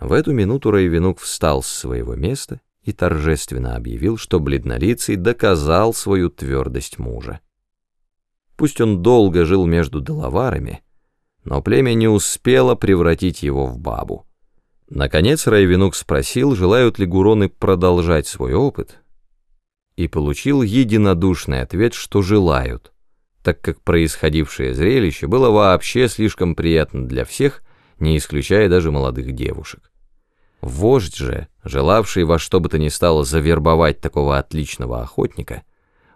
В эту минуту Райвенук встал с своего места и торжественно объявил, что бледнолицый доказал свою твердость мужа. Пусть он долго жил между доловарами, но племя не успело превратить его в бабу. Наконец Райвенук спросил, желают ли гуроны продолжать свой опыт, и получил единодушный ответ, что желают, так как происходившее зрелище было вообще слишком приятно для всех, не исключая даже молодых девушек. Вождь же, желавший во что бы то ни стало завербовать такого отличного охотника,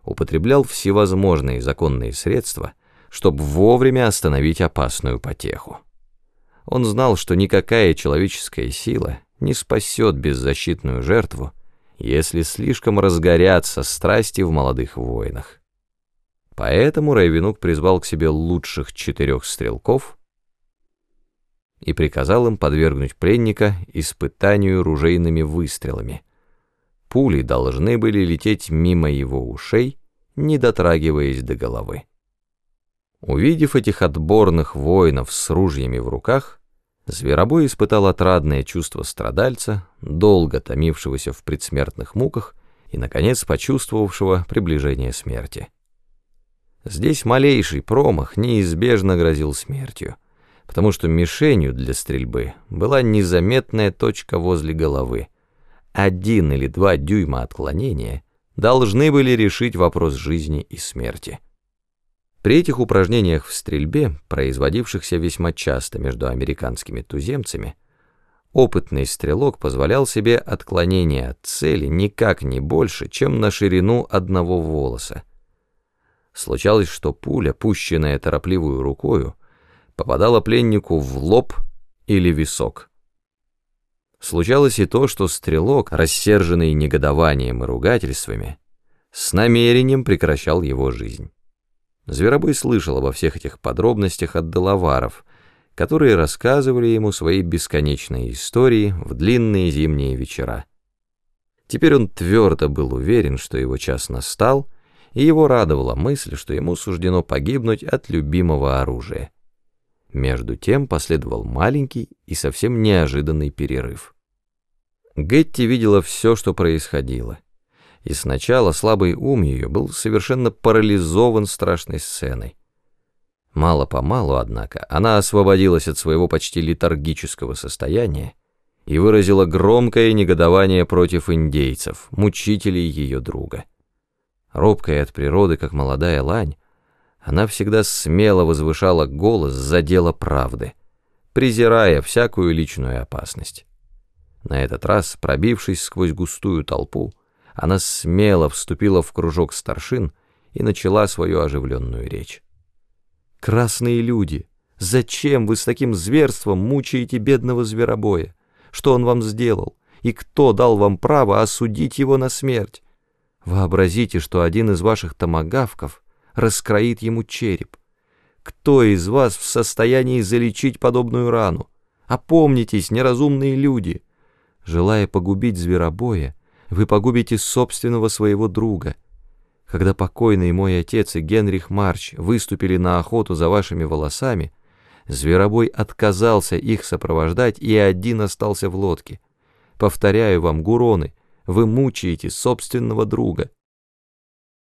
употреблял всевозможные законные средства, чтобы вовремя остановить опасную потеху. Он знал, что никакая человеческая сила не спасет беззащитную жертву, если слишком разгорятся страсти в молодых воинах. Поэтому Райвенук призвал к себе лучших четырех стрелков и приказал им подвергнуть пленника испытанию ружейными выстрелами. Пули должны были лететь мимо его ушей, не дотрагиваясь до головы. Увидев этих отборных воинов с ружьями в руках, Зверобой испытал отрадное чувство страдальца, долго томившегося в предсмертных муках и, наконец, почувствовавшего приближение смерти. Здесь малейший промах неизбежно грозил смертью, потому что мишенью для стрельбы была незаметная точка возле головы. Один или два дюйма отклонения должны были решить вопрос жизни и смерти. При этих упражнениях в стрельбе, производившихся весьма часто между американскими туземцами, опытный стрелок позволял себе отклонение от цели никак не больше, чем на ширину одного волоса. Случалось, что пуля, пущенная торопливую рукою, попадала пленнику в лоб или висок. Случалось и то, что стрелок, рассерженный негодованием и ругательствами, с намерением прекращал его жизнь. Зверобой слышал обо всех этих подробностях от доловаров, которые рассказывали ему свои бесконечные истории в длинные зимние вечера. Теперь он твердо был уверен, что его час настал, и его радовала мысль, что ему суждено погибнуть от любимого оружия. Между тем последовал маленький и совсем неожиданный перерыв. Гетти видела все, что происходило и сначала слабый ум ее был совершенно парализован страшной сценой. Мало-помалу, однако, она освободилась от своего почти летаргического состояния и выразила громкое негодование против индейцев, мучителей ее друга. Робкая от природы, как молодая лань, она всегда смело возвышала голос за дело правды, презирая всякую личную опасность. На этот раз, пробившись сквозь густую толпу, она смело вступила в кружок старшин и начала свою оживленную речь. «Красные люди, зачем вы с таким зверством мучаете бедного зверобоя? Что он вам сделал? И кто дал вам право осудить его на смерть? Вообразите, что один из ваших томагавков раскроит ему череп. Кто из вас в состоянии залечить подобную рану? Опомнитесь, неразумные люди! Желая погубить зверобоя, вы погубите собственного своего друга. Когда покойный мой отец и Генрих Марч выступили на охоту за вашими волосами, Зверобой отказался их сопровождать и один остался в лодке. Повторяю вам, Гуроны, вы мучаете собственного друга.